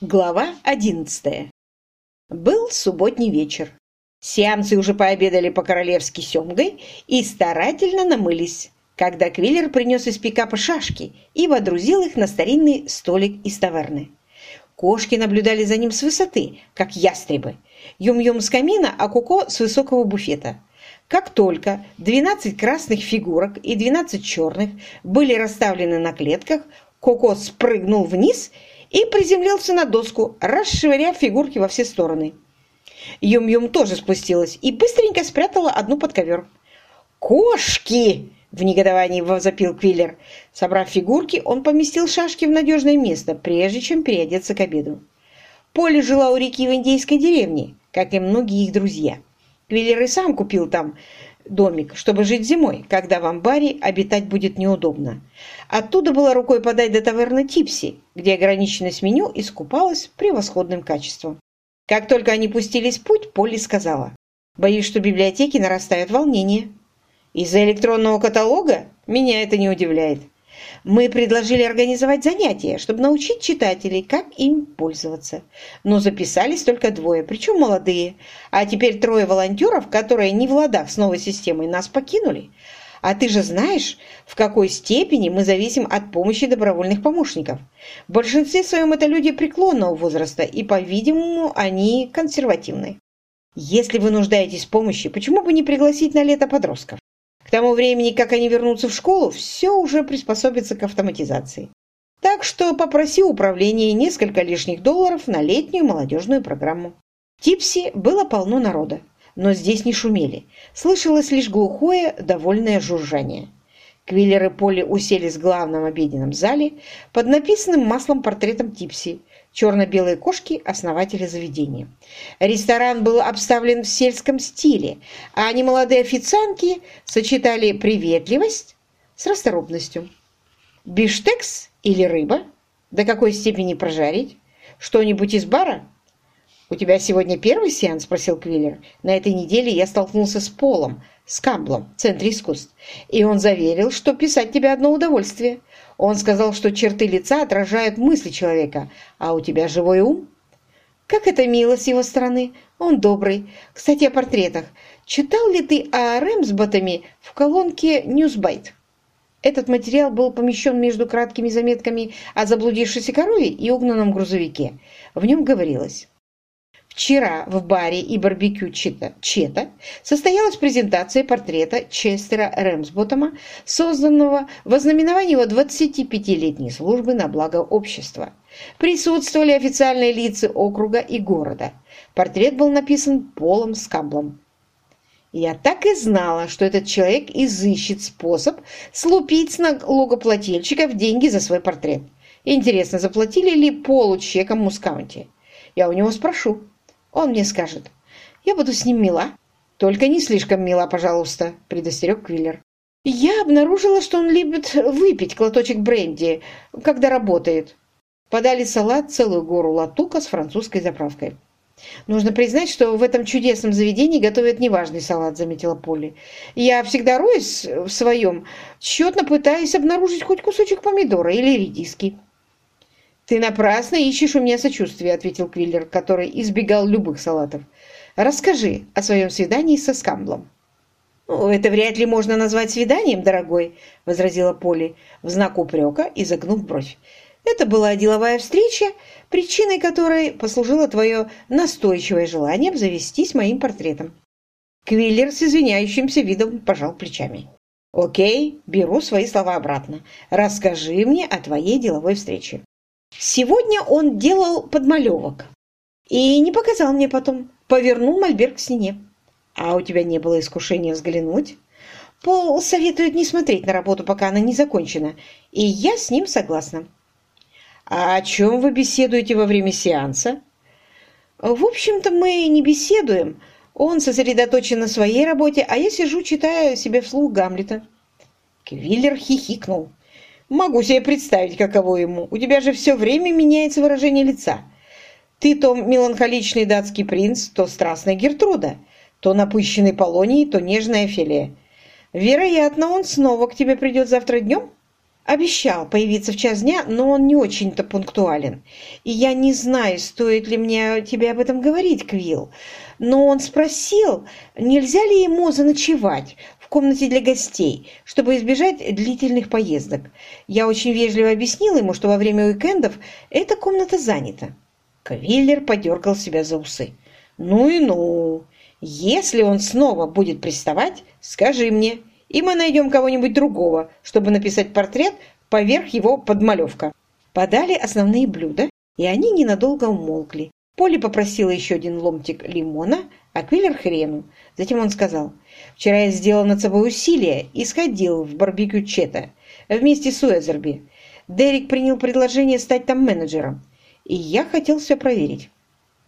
Глава одиннадцатая. Был субботний вечер. Сиамцы уже пообедали по-королевски семгой и старательно намылись, когда Квиллер принес из пикапа шашки и водрузил их на старинный столик из таверны. Кошки наблюдали за ним с высоты, как ястребы. Юм-Юм с камина, а Куко с высокого буфета. Как только 12 красных фигурок и 12 черных были расставлены на клетках, Коко спрыгнул вниз и, и приземлился на доску, расшвыряв фигурки во все стороны. Юм-Юм тоже спустилась и быстренько спрятала одну под ковер. «Кошки!» — в негодовании возопил Квиллер. Собрав фигурки, он поместил шашки в надежное место, прежде чем переодеться к обеду. Поле жила у реки в индейской деревне, как и многие их друзья. Квиллер и сам купил там домик, чтобы жить зимой, когда в амбаре обитать будет неудобно. Оттуда было рукой подать до таверны Типси, где ограниченность меню искупалась превосходным качеством. Как только они пустились в путь, Полли сказала, «Боюсь, что в библиотеке нарастает волнение. Из-за электронного каталога меня это не удивляет. Мы предложили организовать занятия, чтобы научить читателей, как им пользоваться. Но записались только двое, причем молодые. А теперь трое волонтеров, которые не в ладах с новой системой, нас покинули. А ты же знаешь, в какой степени мы зависим от помощи добровольных помощников. В большинстве своем это люди преклонного возраста, и, по-видимому, они консервативны. Если вы нуждаетесь в помощи, почему бы не пригласить на лето подростков? К тому времени, как они вернутся в школу, все уже приспособится к автоматизации. Так что попроси управления несколько лишних долларов на летнюю молодежную программу. Типси было полно народа, но здесь не шумели. Слышалось лишь глухое, довольное жужжание. Квиллер и Полли уселись в главном обеденном зале под написанным маслом портретом Типси – черно-белые кошки – основателя заведения. Ресторан был обставлен в сельском стиле, а немолодые официантки сочетали приветливость с расторопностью. Биштекс или рыба? До какой степени прожарить? Что-нибудь из бара? «У тебя сегодня первый сеанс?» – спросил Квиллер. «На этой неделе я столкнулся с Полом Скамблом в Центре искусств, и он заверил, что писать тебе одно удовольствие. Он сказал, что черты лица отражают мысли человека, а у тебя живой ум. Как это мило с его стороны. Он добрый. Кстати, о портретах. Читал ли ты о Рэмсботами в колонке «Ньюсбайт»? Этот материал был помещен между краткими заметками о заблудившейся корове и угнанном грузовике. В нем говорилось Вчера в баре и барбекю Чета, Чета состоялась презентация портрета Честера Рэмсботома, созданного в ознаменовании его 25-летней службы на благо общества. Присутствовали официальные лица округа и города. Портрет был написан Полом Скамблом. Я так и знала, что этот человек изыщет способ слупить с налогоплательщиков деньги за свой портрет. Интересно, заплатили ли Полу чеком Мускаунти? Я у него спрошу. Он мне скажет. Я буду с ним мила. Только не слишком мила, пожалуйста, предостерег Квиллер. Я обнаружила, что он любит выпить клоточек бренди, когда работает. Подали салат, целую гору латука с французской заправкой. «Нужно признать, что в этом чудесном заведении готовят неважный салат», — заметила Полли. «Я всегда роюсь в своем, тщетно пытаясь обнаружить хоть кусочек помидора или редиски. «Ты напрасно ищешь у меня сочувствия», — ответил Квиллер, который избегал любых салатов. «Расскажи о своем свидании со Скамблом». «Ну, это вряд ли можно назвать свиданием, дорогой», — возразила Полли в знак упрека, изогнув бровь. «Это была деловая встреча, причиной которой послужило твое настойчивое желание обзавестись моим портретом». Квиллер с извиняющимся видом пожал плечами. «Окей, беру свои слова обратно. Расскажи мне о твоей деловой встрече». Сегодня он делал подмалевок и не показал мне потом. Повернул мольберт к стене. А у тебя не было искушения взглянуть? Пол советует не смотреть на работу, пока она не закончена, и я с ним согласна. А о чем вы беседуете во время сеанса? В общем-то, мы не беседуем. Он сосредоточен на своей работе, а я сижу, читаю себе вслух Гамлета. Квиллер хихикнул. Могу себе представить, каково ему. У тебя же все время меняется выражение лица. Ты то меланхоличный датский принц, то страстная Гертруда, то напыщенный Полоний, то нежная Офелия. Вероятно, он снова к тебе придет завтра днем? Обещал появиться в час дня, но он не очень-то пунктуален. И я не знаю, стоит ли мне тебе об этом говорить, Квилл. Но он спросил, нельзя ли ему заночевать комнате для гостей, чтобы избежать длительных поездок. Я очень вежливо объяснила ему, что во время уикендов эта комната занята. Квиллер подергал себя за усы. «Ну и ну! Если он снова будет приставать, скажи мне, и мы найдем кого-нибудь другого, чтобы написать портрет поверх его подмалевка». Подали основные блюда, и они ненадолго умолкли. Полли попросила еще один ломтик лимона, а Квиллер хрену. Затем он сказал, «Вчера я сделал над собой усилие и сходил в барбекю Чета вместе с Уэзерби. Дерек принял предложение стать там менеджером, и я хотел все проверить».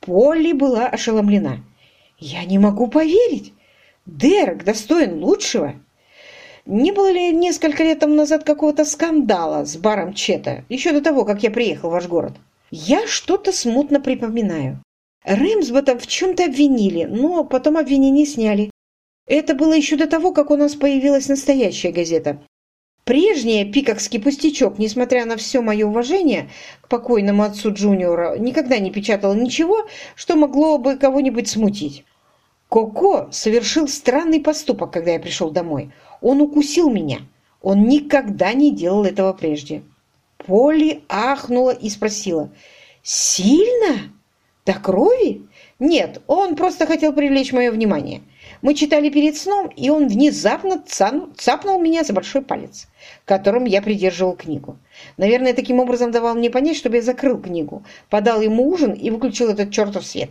Полли была ошеломлена. «Я не могу поверить! Дерек достоин лучшего!» Не было ли несколько лет тому назад какого-то скандала с баром Чета, еще до того, как я приехал в ваш город? Я что-то смутно припоминаю. Рэмсбота в чем-то обвинили, но потом обвинение сняли. Это было еще до того, как у нас появилась настоящая газета. Прежняя пикокский пустячок, несмотря на все мое уважение к покойному отцу Джуниора, никогда не печатал ничего, что могло бы кого-нибудь смутить. Коко совершил странный поступок, когда я пришел домой. Он укусил меня. Он никогда не делал этого прежде. Полли ахнула и спросила. «Сильно? До крови?» «Нет, он просто хотел привлечь мое внимание. Мы читали перед сном, и он внезапно цапнул меня за большой палец, которым я придерживал книгу. Наверное, таким образом давал мне понять, чтобы я закрыл книгу, подал ему ужин и выключил этот чертов свет.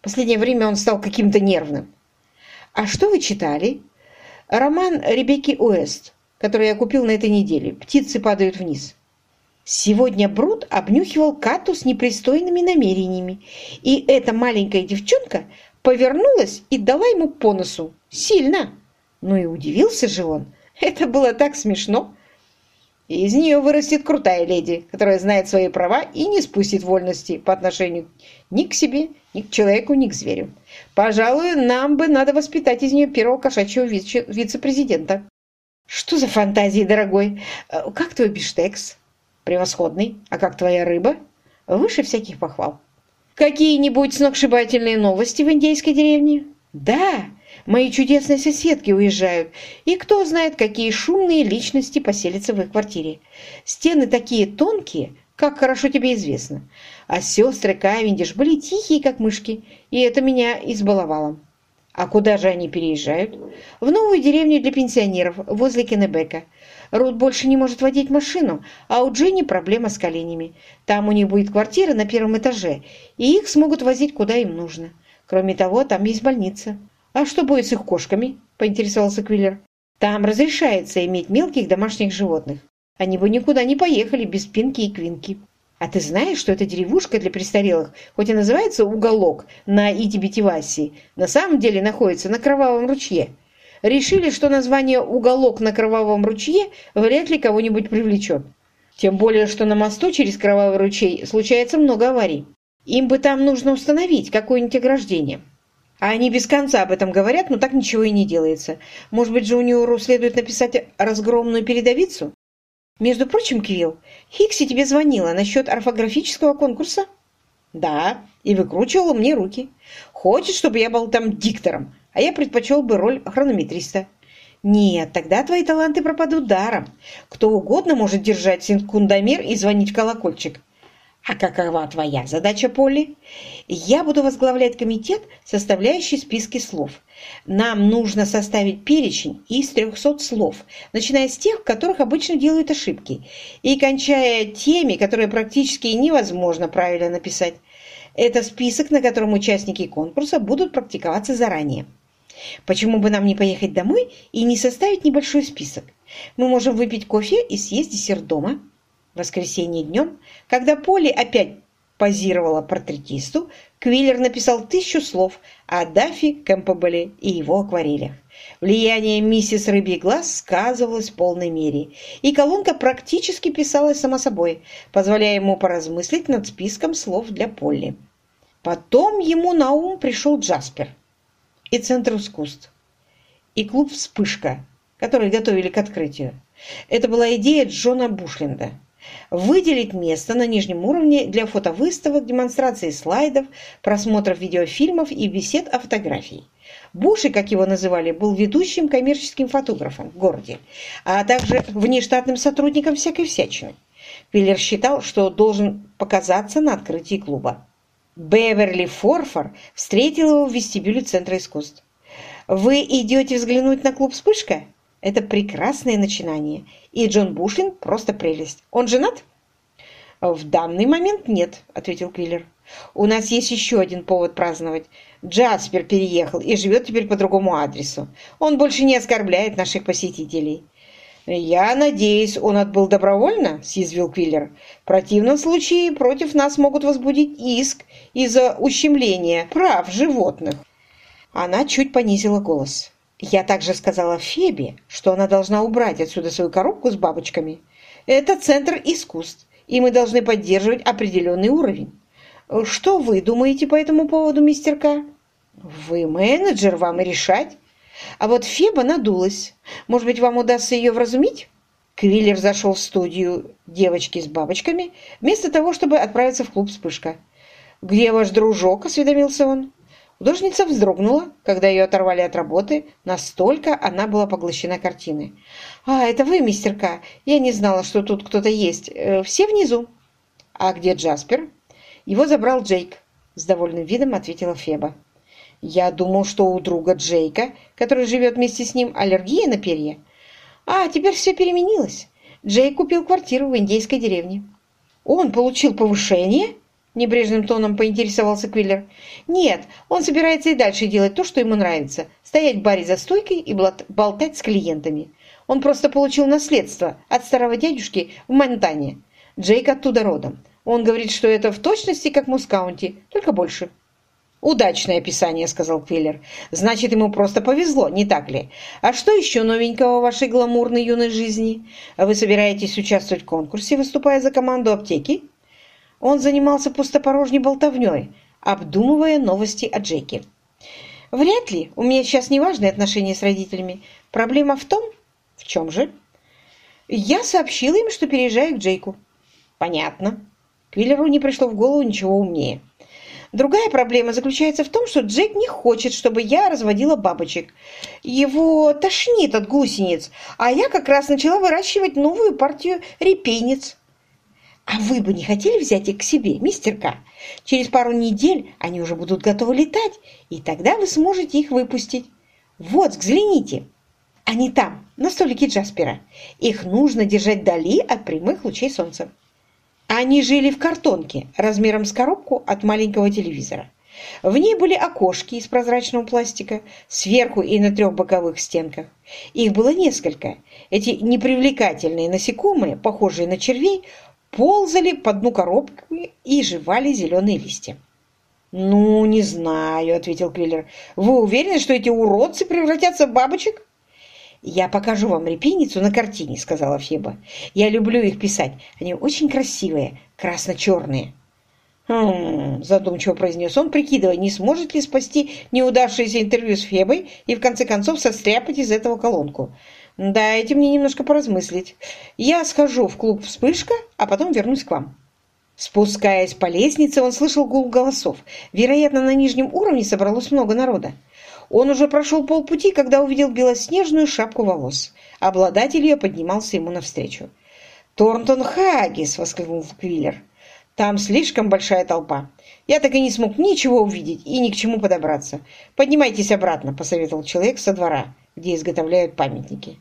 Последнее время он стал каким-то нервным. «А что вы читали?» «Роман Ребекки Уэст, который я купил на этой неделе. Птицы падают вниз». Сегодня Брут обнюхивал Кату с непристойными намерениями, и эта маленькая девчонка повернулась и дала ему по носу. Сильно. Ну и удивился же он. Это было так смешно. из нее вырастет крутая леди, которая знает свои права и не спустит вольности по отношению ни к себе, ни к человеку, ни к зверю. Пожалуй, нам бы надо воспитать из нее первого кошачьего вице-президента. Что за фантазии, дорогой? Э, как твой биштекс? Превосходный. А как твоя рыба? Выше всяких похвал. Какие-нибудь сногсшибательные новости в индейской деревне? Да, мои чудесные соседки уезжают, и кто знает, какие шумные личности поселятся в их квартире. Стены такие тонкие, как хорошо тебе известно. А сестры Кавендиш были тихие, как мышки, и это меня избаловало. А куда же они переезжают? В новую деревню для пенсионеров, возле Кеннебека. Рут больше не может водить машину, а у Дженни проблема с коленями. Там у них будет квартира на первом этаже, и их смогут возить куда им нужно. Кроме того, там есть больница. «А что будет с их кошками?» – поинтересовался Квиллер. «Там разрешается иметь мелких домашних животных. Они бы никуда не поехали без Пинки и Квинки». «А ты знаешь, что эта деревушка для престарелых, хоть и называется «Уголок» на Итибитиваси, на самом деле находится на Кровавом ручье?» Решили, что название «Уголок на Кровавом ручье» вряд ли кого-нибудь привлечет. Тем более, что на мосту через Кровавый ручей случается много аварий. Им бы там нужно установить какое-нибудь ограждение. А они без конца об этом говорят, но так ничего и не делается. Может быть, Джуниору следует написать разгромную передовицу? Между прочим, Квилл, Хикси тебе звонила насчет орфографического конкурса? Да, и выкручивала мне руки. Хочет, чтобы я был там диктором, а я предпочел бы роль хронометриста. Нет, тогда твои таланты пропадут даром. Кто угодно может держать секундомер и звонить в колокольчик. А какова твоя задача, Полли? Я буду возглавлять комитет, составляющий списки слов. Нам нужно составить перечень из 300 слов, начиная с тех, в которых обычно делают ошибки, и кончая теми, которые практически невозможно правильно написать. Это список, на котором участники конкурса будут практиковаться заранее. Почему бы нам не поехать домой и не составить небольшой список? Мы можем выпить кофе и съесть десерт дома. В воскресенье днем, когда Поли опять позировала портретисту, Квиллер написал тысячу слов о Даффи Кэмпбелле и его акварелях. Влияние миссис Рыбий Глаз сказывалось в полной мере, и колонка практически писалась сама собой, позволяя ему поразмыслить над списком слов для Полли. Потом ему на ум пришел Джаспер и Центр искусств, и клуб «Вспышка», который готовили к открытию. Это была идея Джона Бушленда. Выделить место на нижнем уровне для фотовыставок, демонстрации слайдов, просмотров видеофильмов и бесед о фотографии. Буши, как его называли, был ведущим коммерческим фотографом в городе, а также внештатным сотрудником всякой всячины. Пиллер считал, что должен показаться на открытии клуба. Беверли Форфор встретил его в вестибюле Центра искусств. «Вы идете взглянуть на клуб «Вспышка»?» Это прекрасное начинание, и Джон Бушлин просто прелесть. Он женат? В данный момент нет, ответил Квиллер. У нас есть еще один повод праздновать. Джаспер переехал и живет теперь по другому адресу. Он больше не оскорбляет наших посетителей. «Я надеюсь, он отбыл добровольно?» – съязвил Квиллер. «В противном случае против нас могут возбудить иск из-за ущемления прав животных». Она чуть понизила голос. «Я также сказала Фебе, что она должна убрать отсюда свою коробку с бабочками. Это центр искусств, и мы должны поддерживать определенный уровень. Что вы думаете по этому поводу, мистер К? Вы менеджер, вам и решать. А вот Феба надулась. Может быть, вам удастся ее вразумить? Квиллер зашел в студию девочки с бабочками, вместо того, чтобы отправиться в клуб «Вспышка». «Где ваш дружок?» – осведомился он. Художница вздрогнула, когда ее оторвали от работы, настолько она была поглощена картиной. «А, это вы, мистер К. Я не знала, что тут кто-то есть. Э, все внизу». «А где Джаспер?» «Его забрал Джейк», – с довольным видом ответила Феба. Я думал, что у друга Джейка, который живет вместе с ним, аллергия на перья. А теперь все переменилось. Джейк купил квартиру в индейской деревне. Он получил повышение? Небрежным тоном поинтересовался Квиллер. Нет, он собирается и дальше делать то, что ему нравится. Стоять в баре за стойкой и болтать с клиентами. Он просто получил наследство от старого дядюшки в Монтане. Джейк оттуда родом. Он говорит, что это в точности как Мускаунти, только больше. «Удачное описание», — сказал Квиллер. «Значит, ему просто повезло, не так ли? А что еще новенького в вашей гламурной юной жизни? Вы собираетесь участвовать в конкурсе, выступая за команду аптеки?» Он занимался пустопорожней болтовней, обдумывая новости о Джеке. «Вряд ли. У меня сейчас неважные отношения с родителями. Проблема в том...» «В чем же?» «Я сообщила им, что переезжаю к Джейку». «Понятно». Квиллеру не пришло в голову ничего умнее. Другая проблема заключается в том, что Джек не хочет, чтобы я разводила бабочек. Его тошнит от гусениц, а я как раз начала выращивать новую партию репейниц. А вы бы не хотели взять их к себе, мистер К? Через пару недель они уже будут готовы летать, и тогда вы сможете их выпустить. Вот, взгляните. Они там, на столике Джаспера. Их нужно держать вдали от прямых лучей солнца. Они жили в картонке размером с коробку от маленького телевизора. В ней были окошки из прозрачного пластика сверху и на трех боковых стенках. Их было несколько. Эти непривлекательные насекомые, похожие на червей, ползали по дну коробки и жевали зеленые листья. «Ну, не знаю», — ответил Квиллер. «Вы уверены, что эти уродцы превратятся в бабочек?» «Я покажу вам репейницу на картине», — сказала Феба. «Я люблю их писать. Они очень красивые, красно-черные». «Хм...» – задумчиво произнес он, прикидывая, не сможет ли спасти неудавшееся интервью с Фебой и в конце концов состряпать из этого колонку. «Дайте мне немножко поразмыслить. Я схожу в клуб «Вспышка», а потом вернусь к вам». Спускаясь по лестнице, он слышал гул голосов. Вероятно, на нижнем уровне собралось много народа. Он уже прошел полпути, когда увидел белоснежную шапку волос. Обладатель ее поднимался ему навстречу. «Торнтон Хаггис!» — воскликнул Квиллер. «Там слишком большая толпа. Я так и не смог ничего увидеть и ни к чему подобраться. Поднимайтесь обратно», — посоветовал человек со двора, где изготовляют памятники.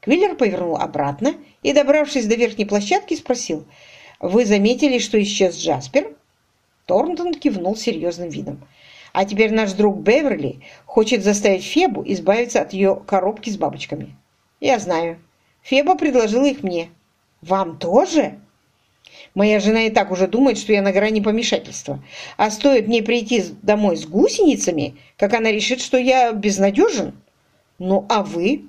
Квиллер повернул обратно и, добравшись до верхней площадки, спросил, «Вы заметили, что исчез Джаспер?» Торнтон кивнул серьезным видом. А теперь наш друг Беверли хочет заставить Фебу избавиться от ее коробки с бабочками. Я знаю. Феба предложила их мне. Вам тоже? Моя жена и так уже думает, что я на грани помешательства. А стоит мне прийти домой с гусеницами, как она решит, что я безнадежен. Ну, а вы?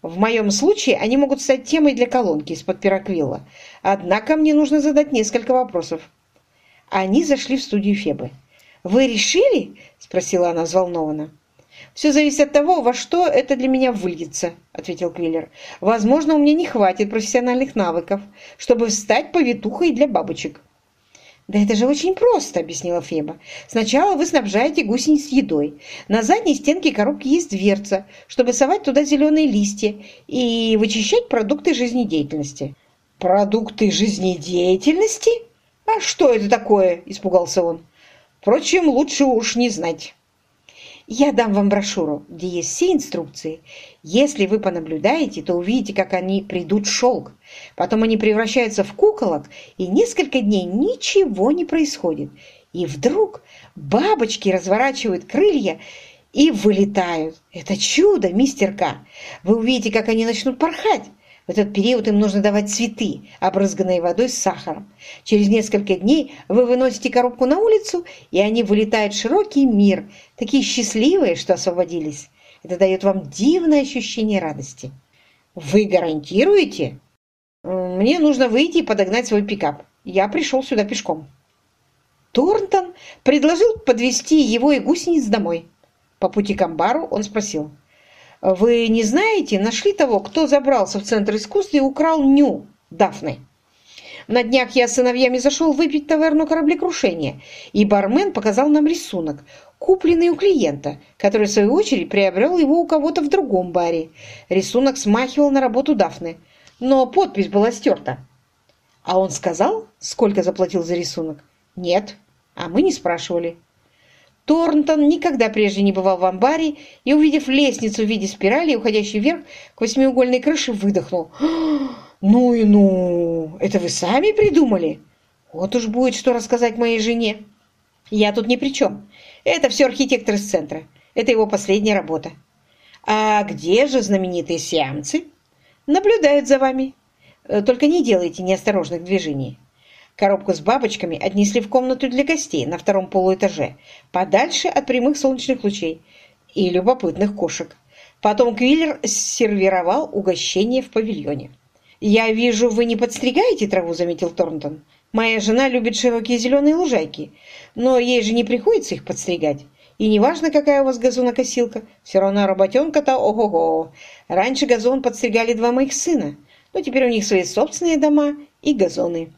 В моем случае они могут стать темой для колонки из-под пироквилла. Однако мне нужно задать несколько вопросов. Они зашли в студию Фебы. «Вы решили?» – спросила она взволнованно. «Все зависит от того, во что это для меня выльется», — ответил Квиллер. «Возможно, у меня не хватит профессиональных навыков, чтобы стать повитухой для бабочек». «Да это же очень просто», — объяснила Феба. «Сначала вы снабжаете гусениц едой. На задней стенке коробки есть дверца, чтобы совать туда зеленые листья и вычищать продукты жизнедеятельности». «Продукты жизнедеятельности? А что это такое?» – испугался он. «Впрочем, лучше уж не знать». Я дам вам брошюру, где есть все инструкции. Если вы понаблюдаете, то увидите, как они придут в шелк. Потом они превращаются в куколок, и несколько дней ничего не происходит. И вдруг бабочки разворачивают крылья и вылетают. Это чудо, мистер К. Вы увидите, как они начнут порхать. В этот период им нужно давать цветы, обрызганные водой с сахаром. Через несколько дней вы выносите коробку на улицу, и они вылетают в широкий мир, такие счастливые, что освободились. Это дает вам дивное ощущение радости. Вы гарантируете? Мне нужно выйти и подогнать свой пикап. Я пришел сюда пешком. Торнтон предложил подвести его и гусениц домой. По пути к амбару он спросил – вы не знаете, нашли того, кто забрался в Центр искусств и украл ню Дафны? На днях я с сыновьями зашел выпить таверну кораблекрушения, и бармен показал нам рисунок, купленный у клиента, который, в свою очередь, приобрел его у кого-то в другом баре. Рисунок смахивал на работу Дафны, но подпись была стерта. А он сказал, сколько заплатил за рисунок? Нет, а мы не спрашивали. Торнтон никогда прежде не бывал в амбаре и, увидев лестницу в виде спирали, уходящей вверх к восьмиугольной крыше, выдохнул. «Ну и ну! Это вы сами придумали? Вот уж будет что рассказать моей жене. Я тут ни при чем. Это все архитектор из центра. Это его последняя работа. А где же знаменитые сиамцы? Наблюдают за вами. Э, только не делайте неосторожных движений. Коробку с бабочками отнесли в комнату для гостей на втором полуэтаже, подальше от прямых солнечных лучей и любопытных кошек. Потом Квиллер сервировал угощение в павильоне. «Я вижу, вы не подстригаете траву», — заметил Торнтон. «Моя жена любит широкие зеленые лужайки, но ей же не приходится их подстригать. И неважно, какая у вас газонокосилка, все равно работенка-то ого-го. Раньше газон подстригали два моих сына, но теперь у них свои собственные дома и газоны».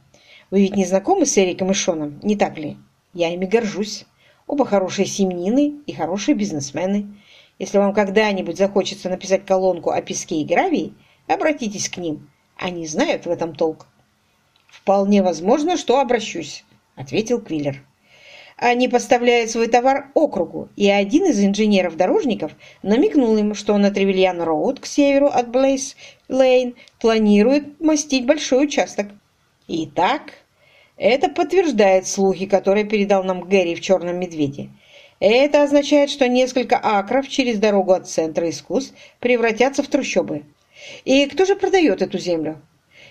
Вы ведь не знакомы с Эриком и Шоном, не так ли? Я ими горжусь. Оба хорошие семьянины и хорошие бизнесмены. Если вам когда-нибудь захочется написать колонку о песке и гравии, обратитесь к ним. Они знают в этом толк. «Вполне возможно, что обращусь», — ответил Квиллер. Они поставляют свой товар округу, и один из инженеров-дорожников намекнул им, что на Тревельян-Роуд к северу от Блейс-Лейн планируют мостить большой участок. Итак, это подтверждает слухи, которые передал нам Гэри в «Черном медведе». Это означает, что несколько акров через дорогу от центра искусств превратятся в трущобы. И кто же продает эту землю?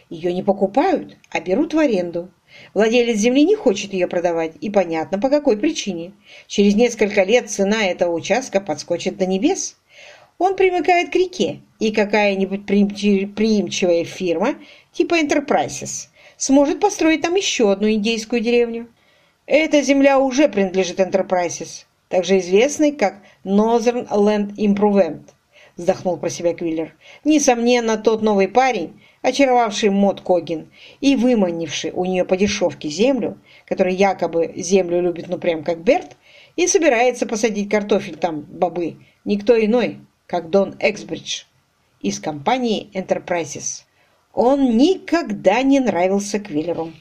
Ее не покупают, а берут в аренду. Владелец земли не хочет ее продавать, и понятно, по какой причине. Через несколько лет цена этого участка подскочит до небес. Он примыкает к реке, и какая-нибудь приимчивая фирма, типа Enterprises, сможет построить там еще одну индейскую деревню. Эта земля уже принадлежит Enterprises, также известной как Northern Land Improvement, вздохнул про себя Квиллер. Несомненно, тот новый парень, очаровавший Мод Когин и выманивший у нее по дешевке землю, который якобы землю любит ну прям как Берт, и собирается посадить картофель там, бобы, никто иной, как Дон Эксбридж из компании Enterprises. Он никогда не нравился Квиллеру.